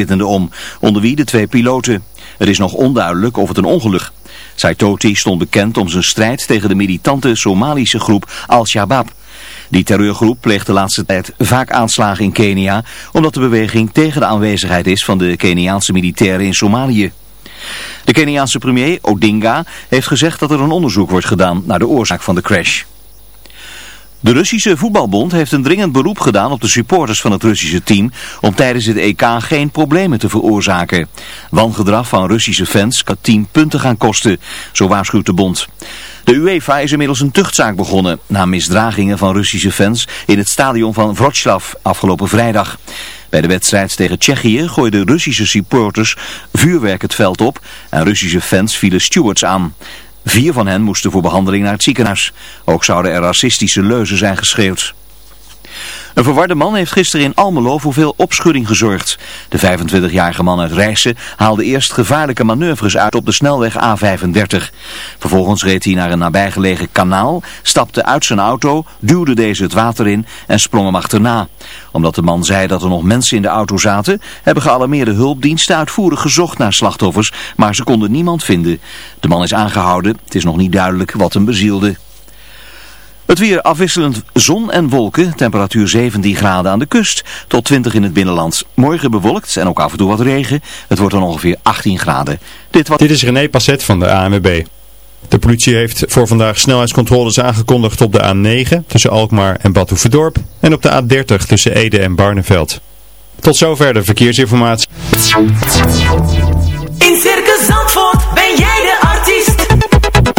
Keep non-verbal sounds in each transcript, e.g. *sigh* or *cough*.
zittenden om, onder wie de twee piloten. Het is nog onduidelijk of het een ongeluk. Saitoti stond bekend om zijn strijd tegen de militante Somalische groep Al-Shabaab. Die terreurgroep pleegt de laatste tijd vaak aanslagen in Kenia, omdat de beweging tegen de aanwezigheid is van de Keniaanse militairen in Somalië. De Keniaanse premier Odinga heeft gezegd dat er een onderzoek wordt gedaan naar de oorzaak van de crash. De Russische voetbalbond heeft een dringend beroep gedaan op de supporters van het Russische team om tijdens het EK geen problemen te veroorzaken. Wangedrag van Russische fans kan 10 punten gaan kosten, zo waarschuwt de bond. De UEFA is inmiddels een tuchtzaak begonnen na misdragingen van Russische fans in het stadion van Wroclaw afgelopen vrijdag. Bij de wedstrijd tegen Tsjechië gooiden Russische supporters vuurwerk het veld op en Russische fans vielen stewards aan. Vier van hen moesten voor behandeling naar het ziekenhuis. Ook zouden er racistische leuzen zijn geschreeuwd. Een verwarde man heeft gisteren in Almelo voor veel opschudding gezorgd. De 25-jarige man uit Rijssen haalde eerst gevaarlijke manoeuvres uit op de snelweg A35. Vervolgens reed hij naar een nabijgelegen kanaal, stapte uit zijn auto, duwde deze het water in en sprong hem achterna. Omdat de man zei dat er nog mensen in de auto zaten, hebben gealarmeerde hulpdiensten uitvoerig gezocht naar slachtoffers, maar ze konden niemand vinden. De man is aangehouden, het is nog niet duidelijk wat hem bezielde. Het weer afwisselend zon en wolken, temperatuur 17 graden aan de kust tot 20 in het binnenland. Morgen bewolkt en ook af en toe wat regen. Het wordt dan ongeveer 18 graden. Dit. Dit is René Passet van de ANWB. De politie heeft voor vandaag snelheidscontroles aangekondigd op de A9 tussen Alkmaar en Badhoevedorp en op de A30 tussen Ede en Barneveld. Tot zover de verkeersinformatie.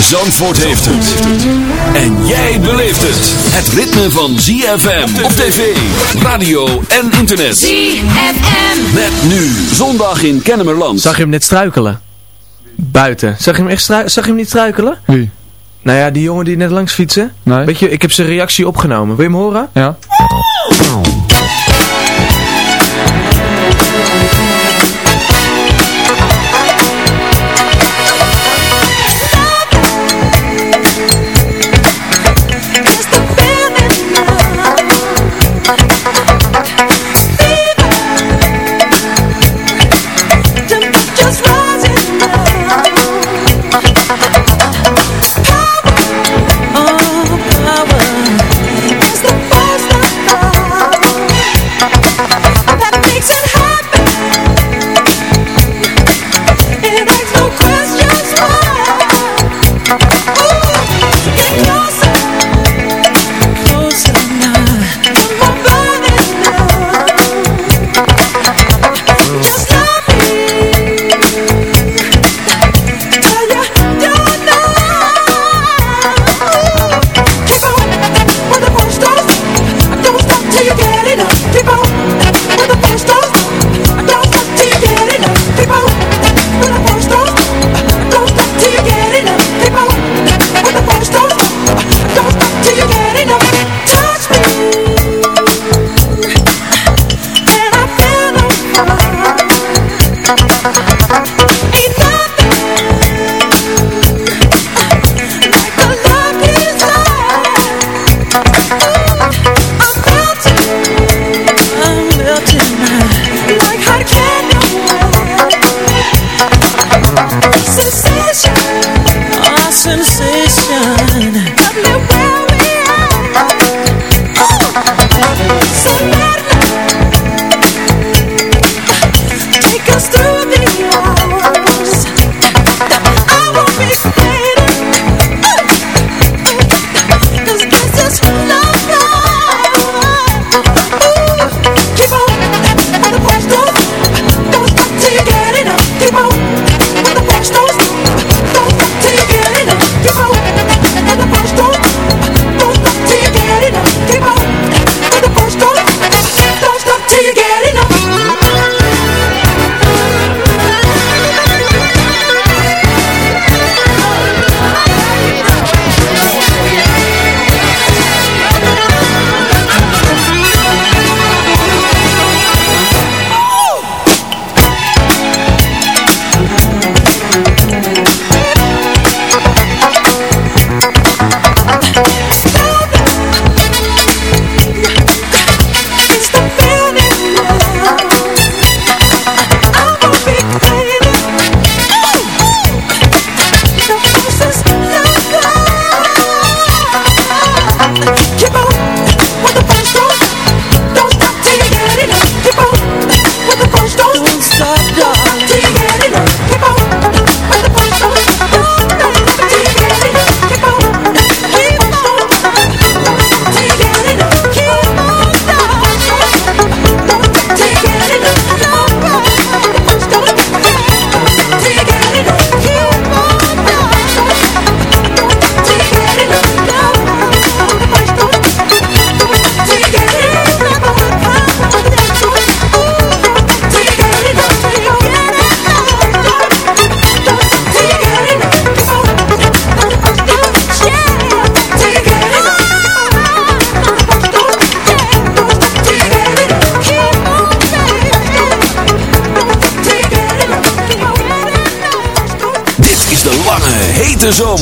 Zandvoort heeft het. En jij beleeft het. Het ritme van ZFM op tv, radio en internet. ZFM. Met nu zondag in Kennemerland. Zag je hem net struikelen? Buiten. Zag je hem, echt Zag je hem niet struikelen? Wie? Nou ja, die jongen die net langs fietsen. Nee. Weet je, ik heb zijn reactie opgenomen. Wil je hem horen? Ja.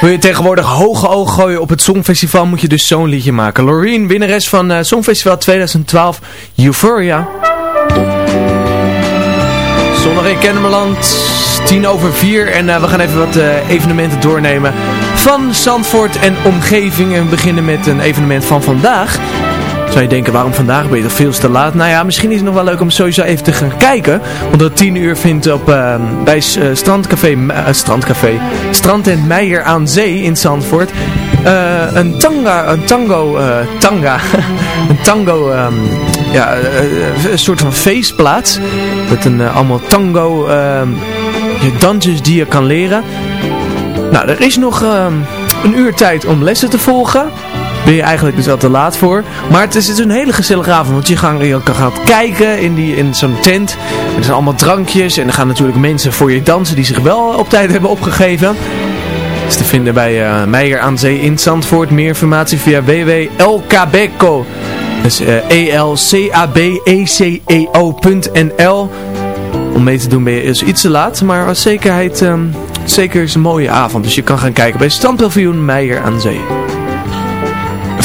Wil je tegenwoordig hoge ogen gooien op het Songfestival, moet je dus zo'n liedje maken. Loreen, winnares van eh, Songfestival 2012, Euphoria. Zondag in Kennemerland, tien over vier. En eh, we gaan even wat eh, evenementen doornemen van Zandvoort en omgeving. En we beginnen met een evenement van vandaag. Zou je denken, waarom vandaag ben je toch veel te laat? Nou ja, misschien is het nog wel leuk om sowieso even te gaan kijken. Want dat 10 uur vindt op, eh, bij eh, Strandcafé, eh, Strandcafé, Strandtent Meijer aan Zee in Zandvoort. eh, een tanga, een tango, tanga, *laughs* een tango, ehm, ja, een soort van feestplaats. Met een allemaal tango ehm, dansjes die je kan leren. Nou, er is nog een uur tijd om lessen te volgen. Ben je eigenlijk dus al te laat voor. Maar het is, een hele gezellige avond. Want je, gaan, je kan gaan kijken in, die, in zo'n tent. Er zijn allemaal drankjes. En er gaan natuurlijk mensen voor je dansen die zich wel op tijd hebben opgegeven. Is te vinden bij eh, Meijer aan Zee in Zandvoort. Meer informatie via www.lkbeco. Dus eh E-L-C-A-B-E-C-E-O.nl Om mee te doen ben je dus iets te laat. Maar als zekerheid, ehm, zeker is een mooie avond. Dus je kan gaan kijken bij Standpaviljoen Meijer aan Zee.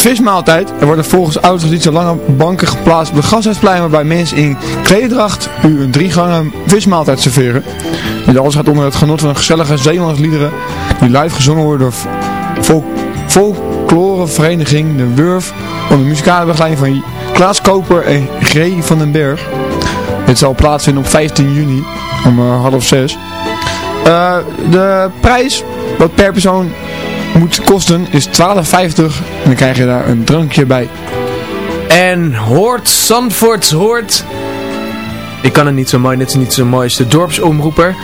Vismaaltijd. Er worden volgens oude traditie lange banken geplaatst op de gasthuisplein waarbij mensen in klededracht u een drie gangen vismaaltijd serveren. Dit alles gaat onder het genot van gezellige Zeelandsliederen die live gezongen worden door vol De Wurf onder muzikale begeleiding van Klaas Koper en G. van den Berg. Dit zal plaatsvinden op 15 juni om eh, half zes. Eh, de prijs wat per persoon moet kosten is 12,50 en dan krijg je daar een drankje bij. En hoort Zandvoort hoort... Ik kan het niet zo mooi, net niet zo mooi als de dorpsomroeper.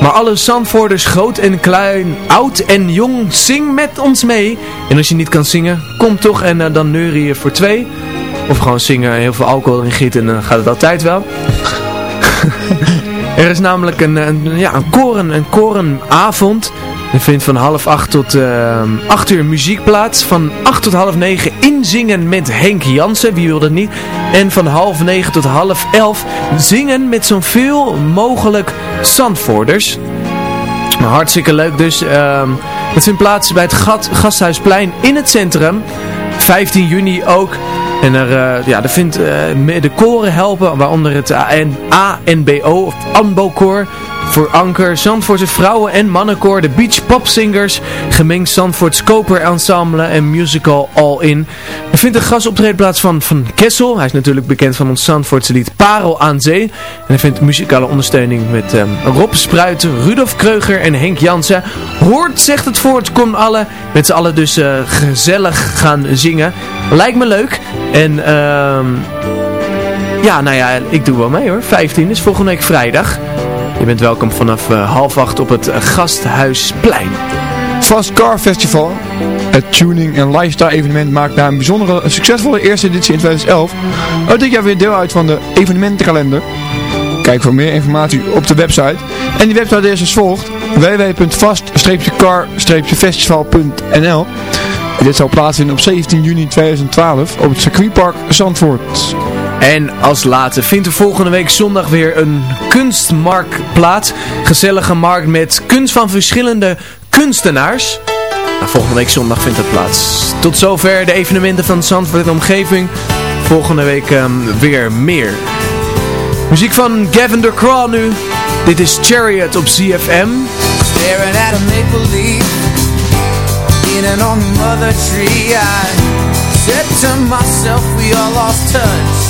Maar alle Zandvoorters, groot en klein, oud en jong, zing met ons mee. En als je niet kan zingen, kom toch en eh, dan neurie je voor twee. Of gewoon zingen, heel veel alcohol erin gieten en dan gaat het altijd wel. *laughs* er is namelijk een, een, ja, een, koren, een korenavond. Er vindt van half acht tot uh, acht uur muziek plaats. Van acht tot half negen inzingen met Henk Jansen, wie wil dat niet. En van half negen tot half elf zingen met zoveel mogelijk Zandvoorders. Hartstikke leuk dus. Uh, het vindt plaats bij het Gat, Gasthuisplein in het centrum. 15 juni ook. En er, uh, ja, er vindt uh, de koren helpen, waaronder het AN, ANBO of ANBO-koor voor Anker, Zandvoortse vrouwen- en mannenkoor, de Beach Pop Singers, gemengd Zandvoorts Koper Ensemble en musical All In. Er vindt een gastoptreden plaats van Van Kessel, hij is natuurlijk bekend van ons Zandvoortse lied Parel aan Zee. En er vindt muzikale ondersteuning met um, Rob Spruiten, Rudolf Kreuger en Henk Jansen. Hoort, zegt het voort, kom alle, met z'n allen dus uh, gezellig gaan zingen. Lijkt me leuk. En ehm ja, nou ja, ik doe wel mee hoor. 15 is volgende week vrijdag. Je bent welkom vanaf uh, half acht op het uh, Gasthuisplein. Fast Car Festival, het tuning- en lifestyle evenement, maakt na een bijzondere, succesvolle eerste editie in 2011 ook dit jaar weer deel uit van de evenementenkalender. Kijk voor meer informatie op de website. En die website is als volgt www.fast-car-festival.nl Dit zal plaatsvinden op 17 juni 2012 op het circuitpark Zandvoort. En als laatste vindt er volgende week zondag weer een kunstmarkt plaats. Gezellige markt met kunst van verschillende kunstenaars. Nou, volgende week zondag vindt het plaats. Tot zover de evenementen van Zandvoort en omgeving. Volgende week um, weer meer. Muziek van Gavin DeCraw nu. Dit is Chariot op CFM. Staring at a maple leaf Leaning on the mother tree I said to myself we all lost touch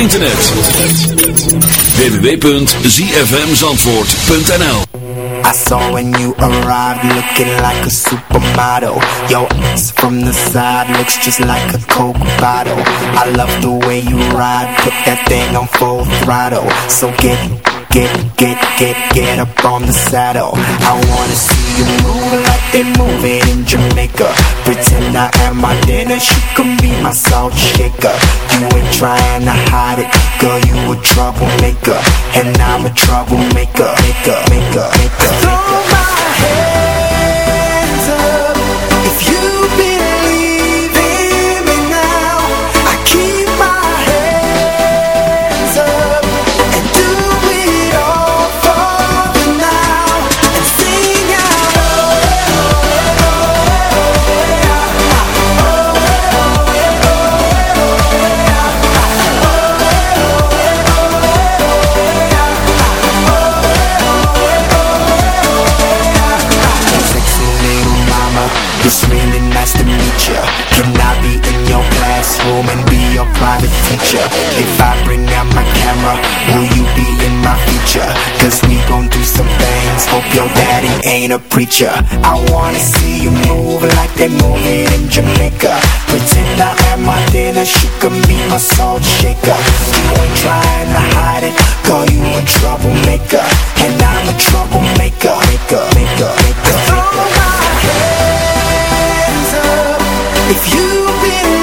internet. www.zfmzandvoort.nl I saw when you arrived looking like a supermodel. Your ass from the side looks just like a coke bottle. I love the way you ride, put that thing on full throttle. So get, get, get, get, get up on the saddle. I wanna see you move they move it in Jamaica. Pretend I am my dinner, she can be my salt shaker. You ain't trying to hide it, girl you a troublemaker. And I'm a troublemaker, maker, maker, maker. Throw ain't a preacher. I wanna see you move like they move it in Jamaica. Pretend I am my dinner, she can be my salt shaker. You ain't trying to hide it, call you a troublemaker. And I'm a troublemaker, maker, maker, maker Throw my hands up. If you believe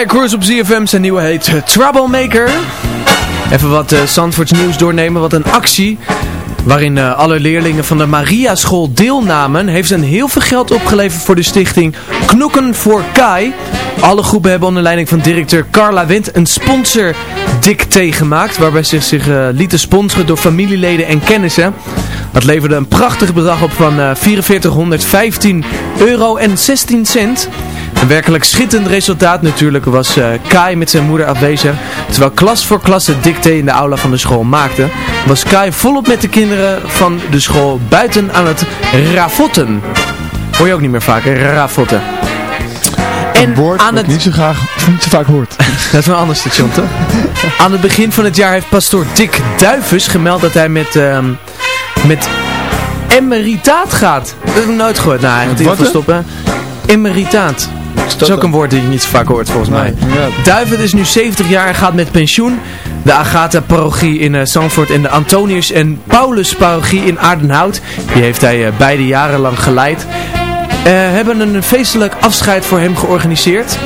Tyre Cruise op ZFM, zijn nieuwe heet eh, Troublemaker. Even wat eh Zandvoorts nieuws doornemen, wat een actie waarin eh, alle leerlingen van de Maria School deelnamen, heeft een heel veel geld opgeleverd voor de stichting Knokken voor Kai. Alle groepen hebben onder leiding van directeur Carla Wind een sponsor dicté gemaakt, waarbij ze zich eh, lieten sponsoren door familieleden en kennissen. Dat leverde een prachtig bedrag op van eh 4415 euro en 16 cent. Een werkelijk schitterend resultaat natuurlijk was eh, Kai met zijn moeder afwezig. Terwijl klas voor klas het dicté in de aula van de school maakte, was Kai volop met de kinderen van de school buiten aan het ravotten. Hoor je ook niet meer vaak, hè? ravotten. En woord aan het... niet zo graag, niet zo vaak hoort. *laughs* Dat is wel een ander station, toch? Aan het begin van het jaar heeft pastoor Dick Duivens gemeld dat hij met, ehm, met emeritaat gaat. Dat heb ik nooit gehoord. Nou, hij gaat even stoppen. Emeritaat. Dat is ook een woord die je niet zo vaak hoort volgens mij. Nee, inderdaad. Duiven is nu 70 jaar en gaat met pensioen. De Agatha-parochie in Zandvoort en de Antonius en Paulus-parochie in Aardenhout. Die heeft hij eh, beide jarenlang geleid. Eh, hebben een feestelijk afscheid voor hem georganiseerd.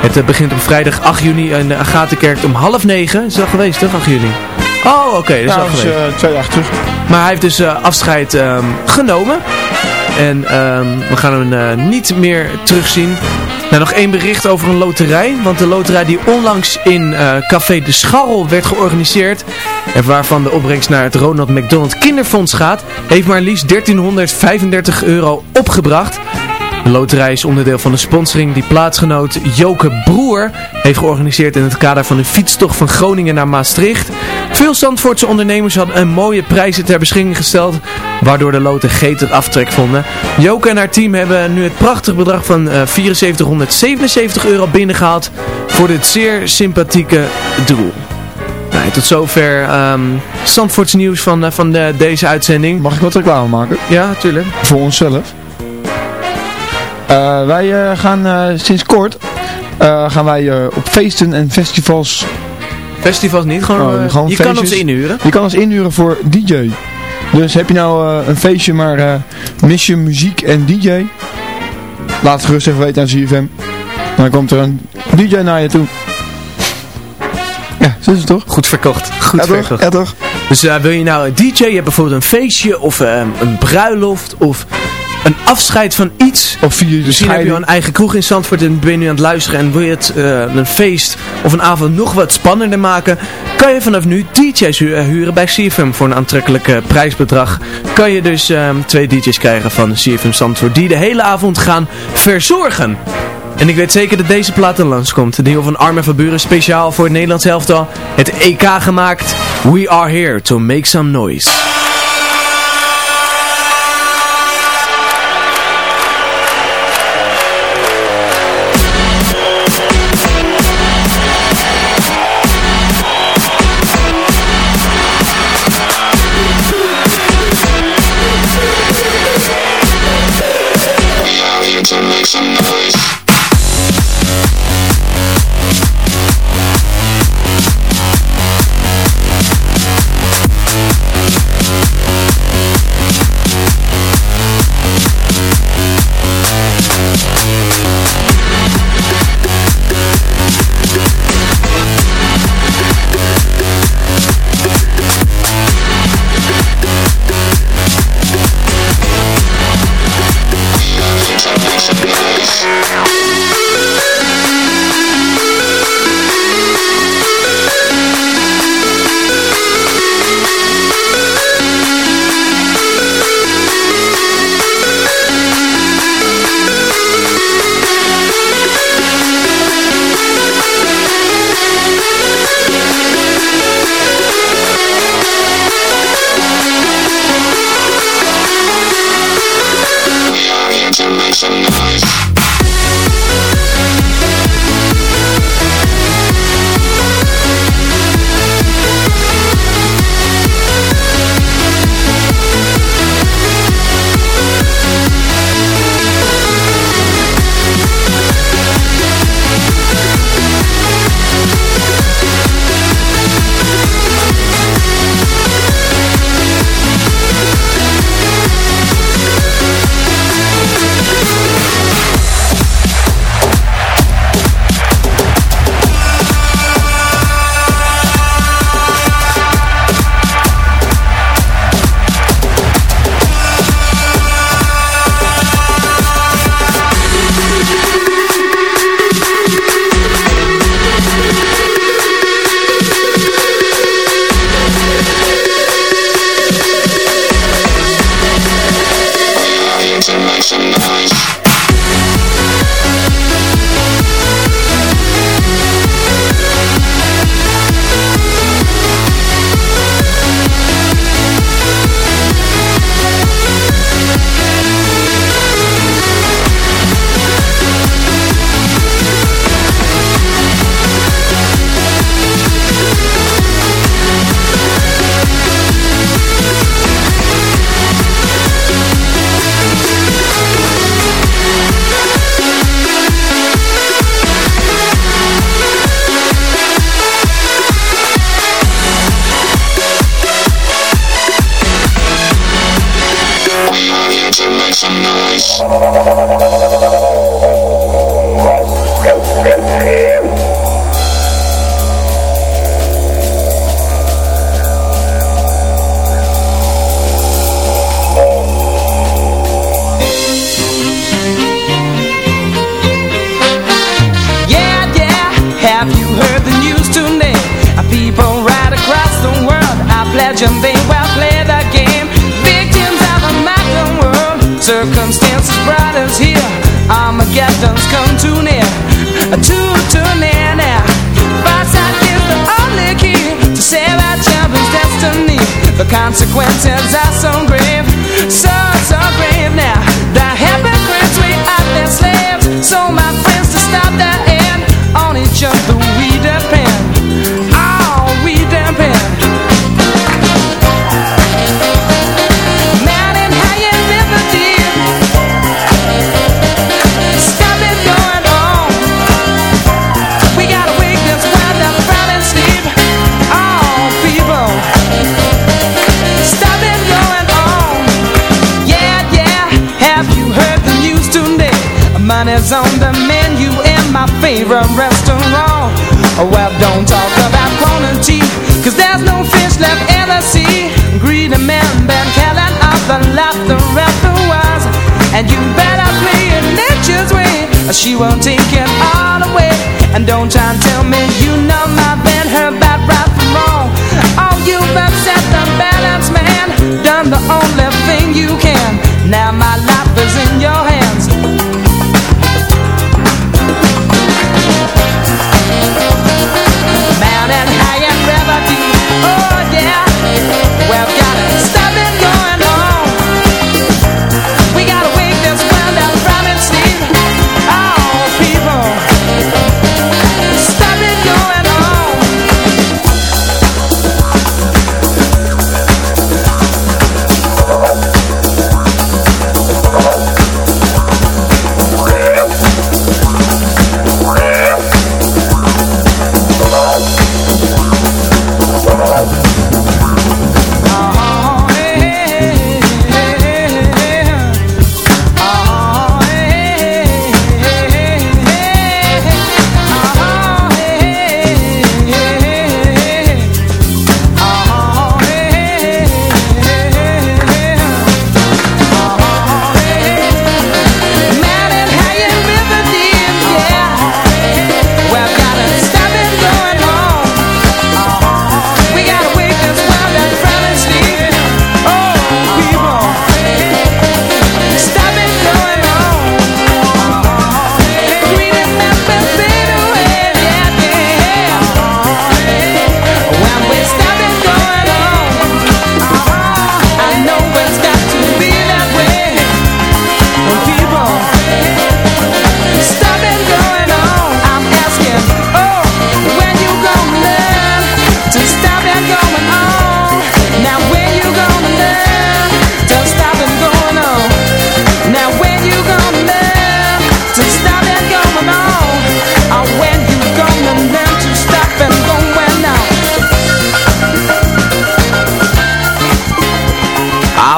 Het begint op vrijdag 8 juni in de Agatha-kerk om half negen. Is dat geweest toch, 8 juni? Oh, oké, dat is Nou, al geweest. eh, twee dagen terug. Maar hij heeft dus afscheid ehm, genomen. En ehm, we gaan hem niet meer terugzien. Nou, nog één bericht over een loterij. Want de loterij die onlangs in eh, Café de Scharrel werd georganiseerd... en waarvan de opbrengst naar het Ronald McDonald Kinderfonds gaat... heeft maar liefst 1335 euro opgebracht... De loterij is onderdeel van de sponsoring die plaatsgenoot Joke Broer heeft georganiseerd in het kader van de fietstocht van Groningen naar Maastricht. Veel Zandvoortse ondernemers hadden een mooie prijzen ter beschikking gesteld, waardoor de loten gretig aftrek vonden. Joke en haar team hebben nu het prachtig bedrag van eh, 7477 euro binnengehaald voor dit zeer sympathieke doel. Nou, tot zover Zandvoorts nieuws van, eh, van de, deze uitzending. Mag ik wat reclame maken? Ja, tuurlijk. Voor onszelf. Eh, wij eh, gaan eh, sinds kort eh, gaan wij eh, op feesten en festivals. Festivals niet, gewoon, Oh, eh, gewoon je kan ons inhuren. Je kan ons inhuren voor DJ. Dus heb je nou eh, een feestje, maar eh, mis je muziek en DJ? Laat het gerust even weten aan CFM. Dan komt er een DJ naar je toe. Ja, zo is het toch? Goed verkocht. Goed ja, verkocht. Ja, toch? Dus eh, wil je nou een DJ, je hebt bijvoorbeeld een feestje of een bruiloft of een afscheid van iets. Of vier de Misschien heb je een eigen kroeg in Zandvoort en ben je nu aan het luisteren en wil je het eh, een feest of een avond nog wat spannender maken. Kan je vanaf nu DJ's eh, huren bij CFM voor een aantrekkelijk prijsbedrag. Kan je dus eh, twee DJ's krijgen van CFM Zandvoort die de hele avond gaan verzorgen. En ik weet zeker dat deze plaat er langskomt. De nieuwe van Armin van Buren speciaal voor het Nederlands elftal. Het EK gemaakt. We are here to make some noise. consequences. she won't take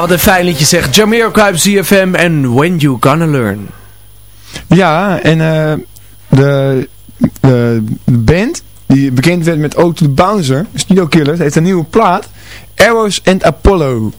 wat een fijn zegt. Jameer Kuip, ZFM en When You Gonna Learn. Ja, en eh, de, de band die bekend werd met Oak to the Bouncer, Studio Killers, heeft een nieuwe plaat. Arrows and Apollo.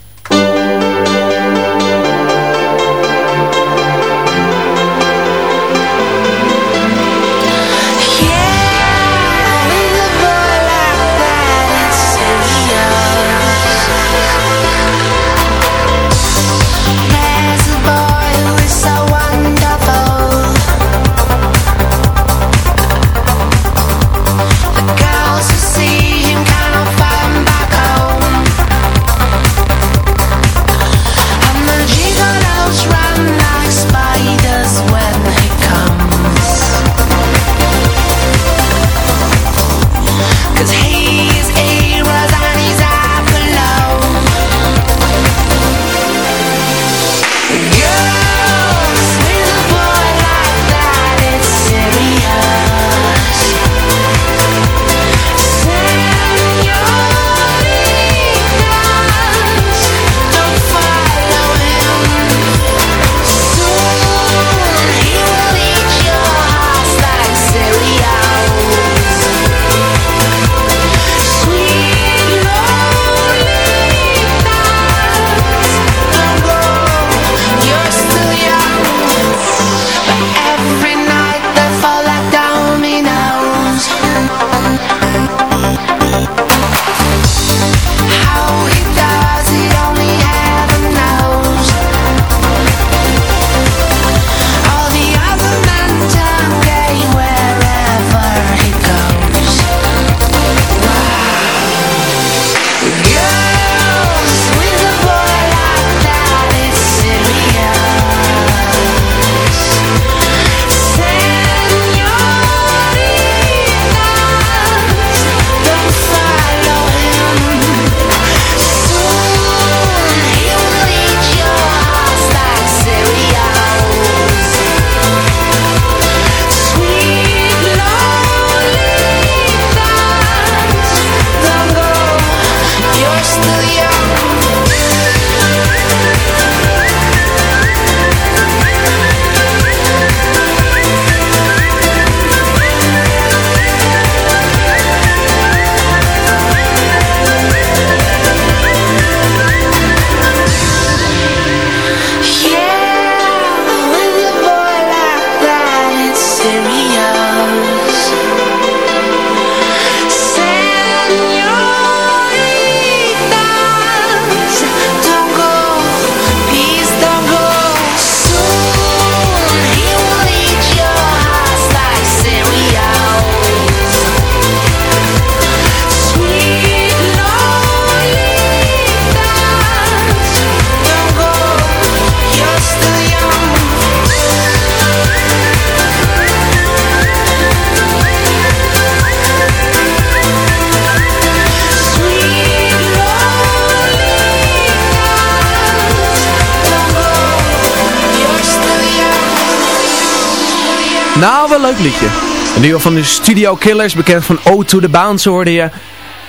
Leuk liedje. Een nieuwe van de Studio Killers, bekend van O to the Bounce, hoorde je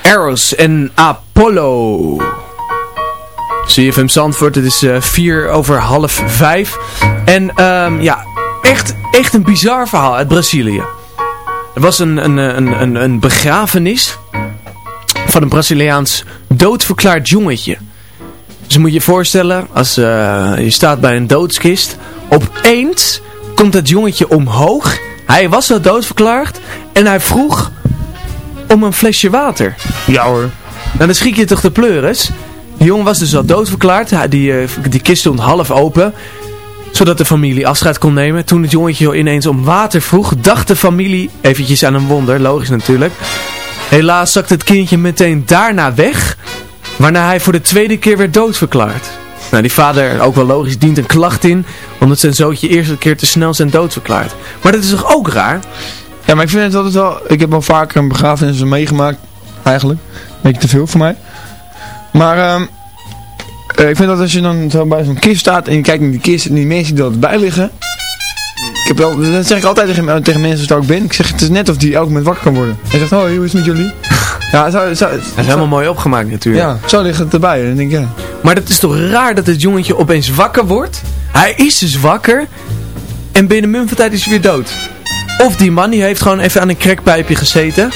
Eros en Apollo. CFM Zandvoort, het is eh, vier over half vijf. En ehm, ja, echt, echt een bizar verhaal uit Brazilië. Er was een, een, een, een, een begrafenis van een Braziliaans doodverklaard jongetje. Dus moet je je voorstellen, als eh, je staat bij een doodskist, opeens komt dat jongetje omhoog. Hij was al doodverklaard en hij vroeg om een flesje water. Ja hoor. Nou, dan schiet je toch de pleuris. Die jongen was dus al doodverklaard. Die, eh, die kist stond half open. Zodat de familie afscheid kon nemen. Toen het jongetje ineens om water vroeg, dacht de familie eventjes aan een wonder. Logisch natuurlijk. Helaas zakte het kindje meteen daarna weg. Waarna hij voor de tweede keer werd doodverklaard. Nou, die vader, ook wel logisch, dient een klacht in. Omdat zijn zoontje eerste keer te snel zijn doodverklaard. Maar dat is toch ook raar? Ja, maar ik vind het altijd wel... Ik heb al vaker een begrafenis meegemaakt. Eigenlijk. Beetje te veel voor mij. Maar eh, ik vind dat als je dan zo bij zo'n kist staat en je kijkt naar die kist en die mensen die er altijd bij liggen. Ik heb wel, dat zeg ik altijd tegen, tegen mensen als ik ook ben. Ik zeg, het is net of die elk moment wakker kan worden. Hij zegt, hoi, hoe is het met jullie? Ja, zo, zo, Dat is helemaal mooi opgemaakt natuurlijk. ja, zo ligt het erbij. En dan denk ik, ja. Maar dat is toch raar dat het jongetje opeens wakker wordt? Hij is dus wakker. En binnen mum van tijd is hij weer dood. Of die man die heeft gewoon even aan een krekpijpje gezeten.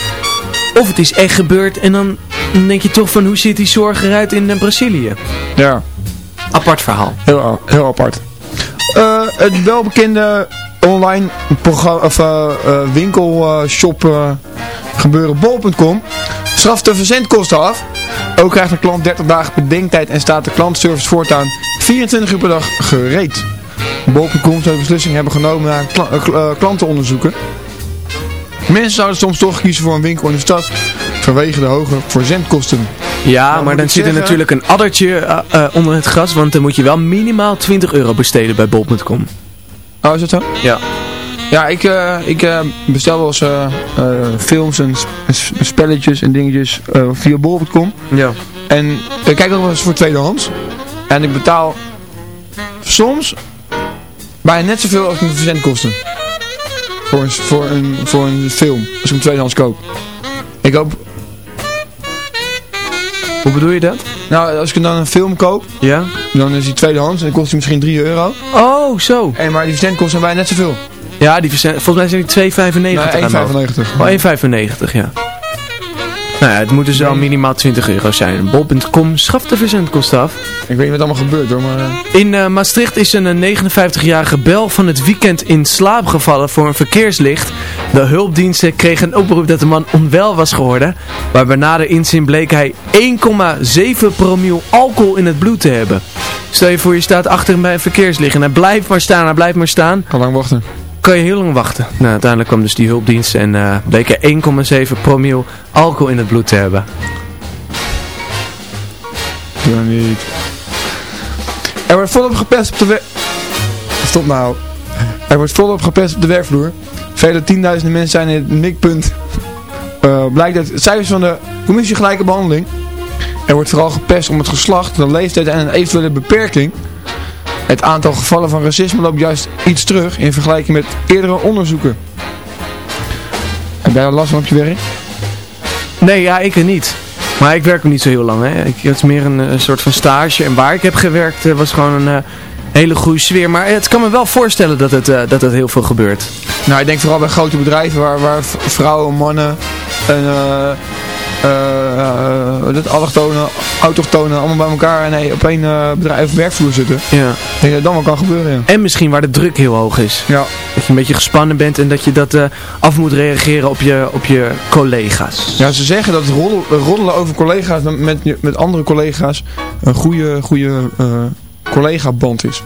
Of het is echt gebeurd en dan dan denk je toch van hoe ziet die zorg eruit in eh, Brazilië? ja. Apart verhaal. Heel, heel apart. Eh, het welbekende online programma, of, eh, eh, winkelshop eh, gebeuren bol.com schaft de verzendkosten af. Ook krijgt de klant 30 dagen bedenktijd en staat de klantservice voortaan 24 uur per dag gereed. Bol.com zou de beslissing hebben genomen na kla- eh, kl- eh, klantenonderzoeken. Mensen zouden soms toch kiezen voor een winkel in de stad vanwege de hoge verzendkosten. Ja, moet maar dan zit er zeggen- natuurlijk een addertje onder het gras. Want dan moet je wel minimaal 20 euro besteden bij bol.com. Oh, is dat zo? Ja. Ja, ik, eh, ik eh, bestel wel eens eh, films en sp- sp- spelletjes en dingetjes via bol.com. Ja. En ik kijk ook wel eens voor tweedehands. En ik betaal soms bijna net zoveel als mijn verzendkosten. Voor een, voor, een, voor een film, als ik hem tweedehands koop. Ik hoop, Hoe bedoel je dat? nou als ik dan een film koop, Ja. dan is die tweedehands en dan kost hij misschien 3 euro. Oh, zo. En maar die verzendkosten zijn bijna net zoveel. Ja, die verzend- volgens mij zijn die 2,95 Nee, aan mijn hoofd. 1,95. Oh, 1,95, ja. Nou ja, het moet dus wel minimaal 20 euro zijn. Bol.com schaft de verzendkosten af. Ik weet niet wat allemaal gebeurt hoor, maar... eh, In eh, Maastricht is een eh, 59-jarige bel van het weekend in slaap gevallen voor een verkeerslicht. De hulpdiensten kregen een oproep dat de man onwel was geworden. Maar bij nader inzien bleek hij 1,7 promiel alcohol in het bloed te hebben. Stel je voor je staat achter hem bij een verkeerslicht en hij blijft maar staan, hij blijft maar staan. kan lang wachten. Kan je heel lang wachten. Nou, uiteindelijk kwam dus die hulpdienst en eh bleek er 1,7 promiel alcohol in het bloed te hebben. Ja, niet. Er wordt volop gepest op de. Stop nou. Er wordt volop gepest op de werkvloer. Vele tienduizenden mensen zijn in het mikpunt. Eh, blijkt uit cijfers van de Commissie Gelijke Behandeling. Er wordt vooral gepest om het geslacht, de leeftijd en een eventuele beperking. Het aantal gevallen van racisme loopt juist iets terug in vergelijking met eerdere onderzoeken. Heb jij al last van op je werk? Nee, ja, ik er niet. Maar ik werk ook niet zo heel lang. Hè. Ik, het is meer een, eh, soort van stage. En waar ik heb gewerkt eh, was gewoon een eh, hele goede sfeer. Maar het kan me wel voorstellen dat het, dat het heel veel gebeurt. Nou, ik denk vooral bij grote bedrijven waar, waar vrouwen, mannen en eh, dat allochtonen, autochtonen allemaal bij elkaar en op één eh, bedrijf werkvloer zitten. Ja. Denk dat dat wel kan gebeuren, ja. En misschien waar de druk heel hoog is. Ja, Dat je een beetje gespannen bent en dat je dat eh, af moet reageren op je, op je collega's. ja ze zeggen dat het roddel- roddelen over collega's met, met, andere collega's een goede, goede eh collega-band is.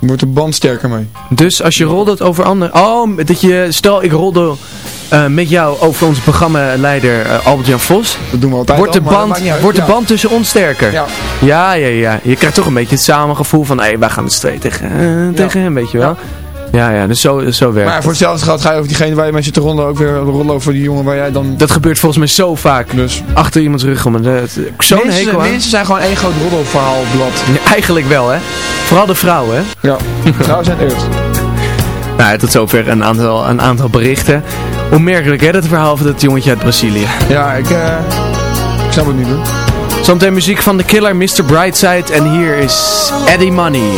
Je wordt de band sterker mee. Dus als je roddelt over anderen... Oh, dat je... Stel, ik roddel eh, met jou over onze programmaleider eh, Albert-Jan Vos. Dat doen we altijd Wordt de al, band, uit. wordt de band tussen ons sterker? Ja. Ja, ja, ja. Je krijgt toch een beetje het samengevoel van, hé, wij gaan het strijd tegen, eh, tegen hem, weet je wel. Ja, ja, dus zo, zo werkt Maar voor hetzelfde geld ga je over diegene waar je mee zit te roddelen ook weer roddelen over die jongen waar jij dan... Dat gebeurt volgens mij zo vaak. Dus Achter iemands rug om. Zo'n mensen, hekel aan. mensen zijn gewoon één groot roddelverhaalblad. Ja, eigenlijk wel, hè. Vooral de vrouwen, hè. Ja, vrouwen zijn het eerst. *laughs* Nou, tot zover een aantal, een aantal berichten. Onmerkelijk hè, dat verhaal van dat jongetje uit Brazilië. Ja, ik, eh, ik snap het niet hoor. Zometeen muziek van The Killer, Mr. Brightside. En hier is Eddie Money.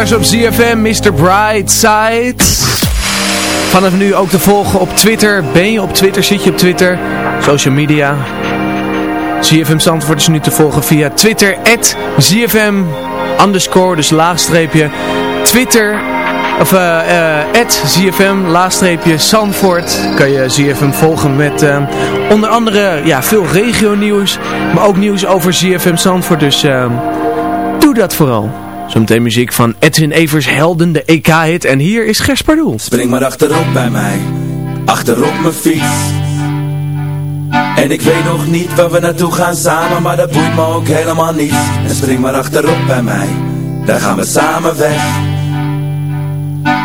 Killers op ZFM, Mr. Brightside. Vanaf nu ook te volgen op Twitter. Ben je op Twitter? Zit je op Twitter? Social media. ZFM Zandvoort is nu te volgen via Twitter. At ZFM underscore, dus laagstreepje. Twitter, of eh eh ZFM laagstreepje Zandvoort. Kan je ZFM volgen met eh, onder andere ja, veel regionieuws. Maar ook nieuws over ZFM Zandvoort. Dus doe dat vooral. Zometeen muziek van Edwin Evers Helden, de EK-hit. En hier is Gers Pardoel. Spring maar achterop bij mij, achterop mijn fiets. En ik weet nog niet waar we naartoe gaan samen, maar dat boeit me ook helemaal niet. En spring maar achterop bij mij, daar gaan we samen weg.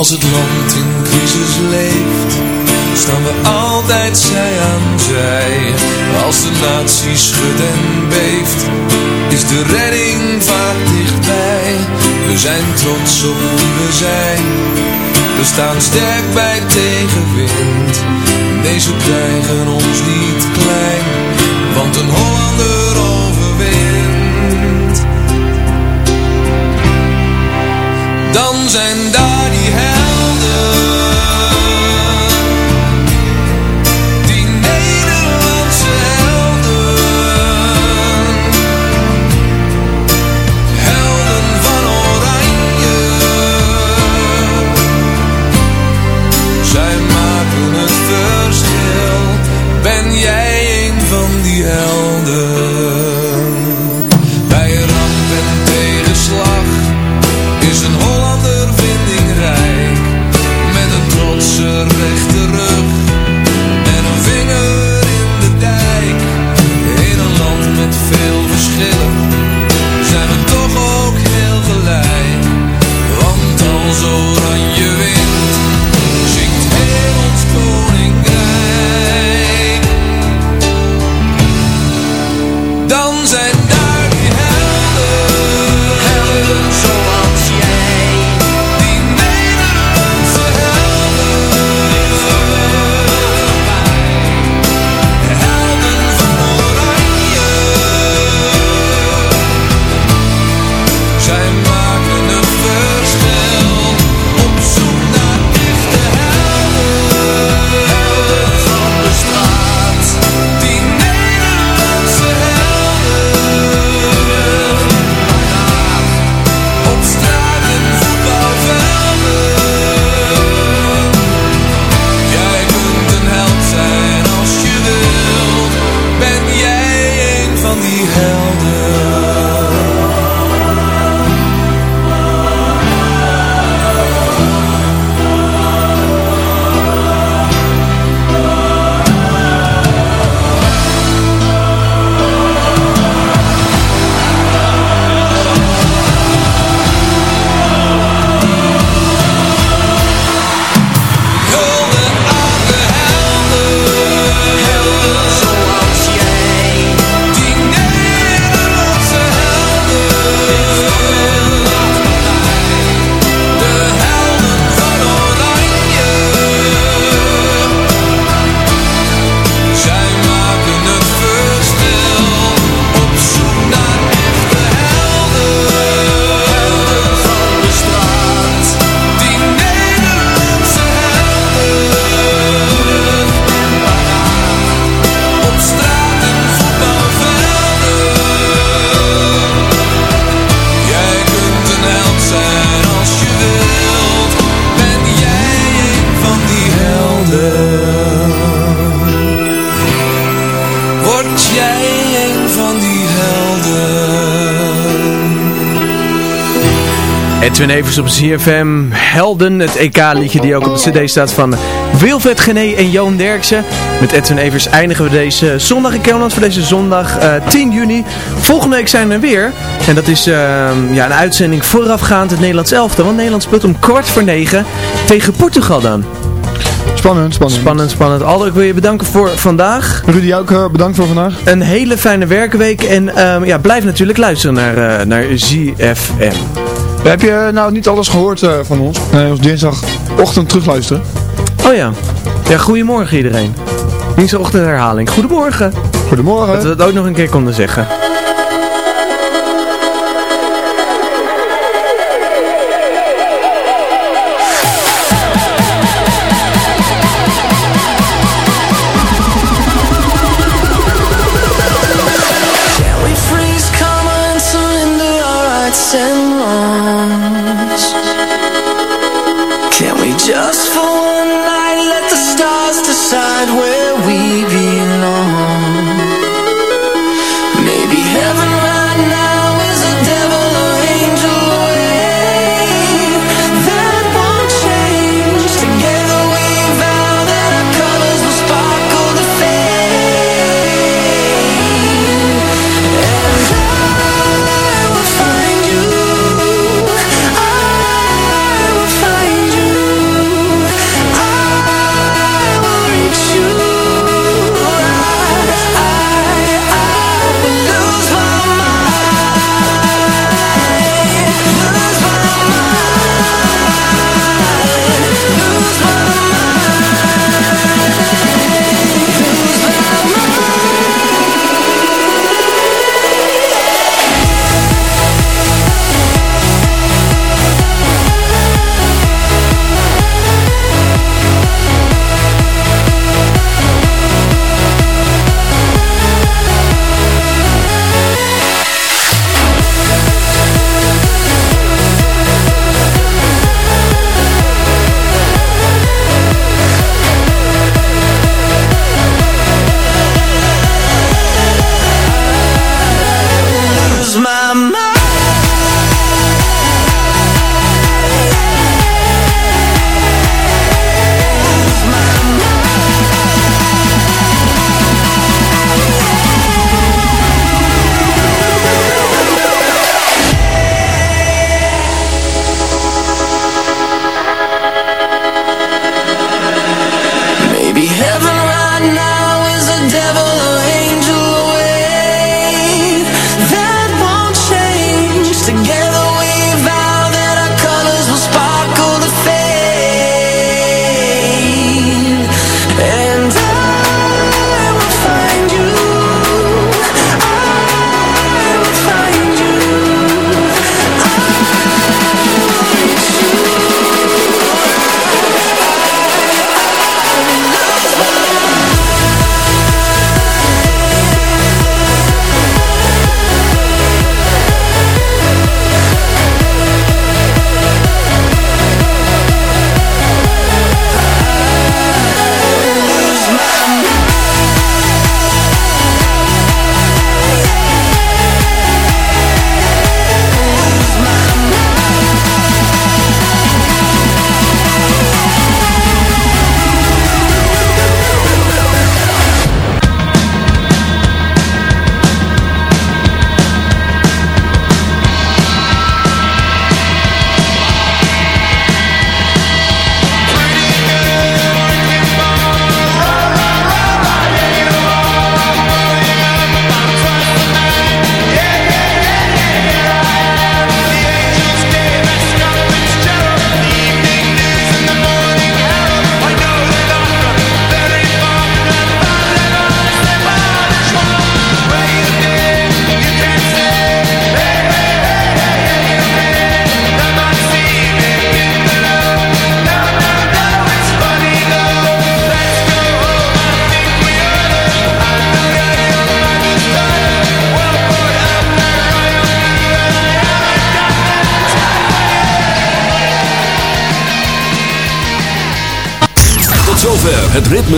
Als het land in crisis leeft, staan we altijd zij aan zij. Als de natie schudt en beeft, is de redding vaak dichtbij. We zijn trots op wie we zijn, we staan sterk bij tegenwind. Deze krijgen ons niet klein, want een Hollander Edwin Evers op CFM. Helden, het EK-liedje die ook op de cd staat van Wilfred Gené en Joon Derksen. Met Edwin Evers eindigen we deze zondag in Kelland voor deze zondag eh, 10 juni. Volgende week zijn we er weer. En dat is eh, ja, een uitzending voorafgaand het Nederlands elftal. Want Nederland speelt om kwart voor negen tegen Portugal dan. Spannend, spannend. Spannend, spannend. Aldo, ik wil je bedanken voor vandaag. Rudy ook eh, bedankt voor vandaag. Een hele fijne werkweek. En ehm, ja, blijf natuurlijk luisteren naar, eh, naar ZFM. Heb je nou niet alles gehoord eh, van ons? Nee, ons dinsdagochtend terugluisteren. Oh ja. Ja, goedemorgen iedereen. Dinsdagochtend herhaling. Goedemorgen. Goedemorgen. Dat we dat ook nog een keer konden zeggen.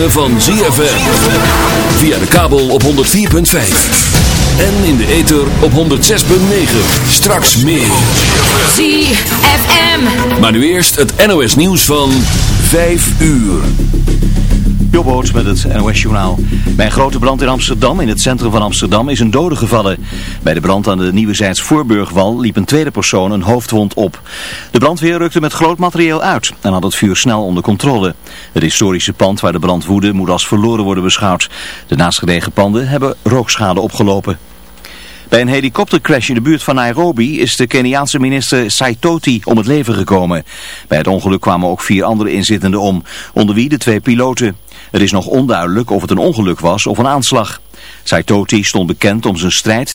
Ritme van ZFM. Via de kabel op 104.5. En in de ether op 106.9. Straks meer. ZFM. Maar nu eerst het NOS nieuws van 5 uur. Jobboot met het NOS-journaal. Bij een grote brand in Amsterdam, in het centrum van Amsterdam, is een dode gevallen. Bij de brand aan de Nieuwezijds Voorburgwal liep een tweede persoon een hoofdwond op. Brandweer rukte met groot materieel uit en had het vuur snel onder controle. Het historische pand waar de brand woedde moet als verloren worden beschouwd. De naastgelegen panden hebben rookschade opgelopen. Bij een helikoptercrash in de buurt van Nairobi is de Keniaanse minister Saitoti om het leven gekomen. Bij het ongeluk kwamen ook vier andere inzittenden om, onder wie de twee piloten. Het is nog onduidelijk of het een ongeluk was of een aanslag. Saitoti stond bekend om zijn strijd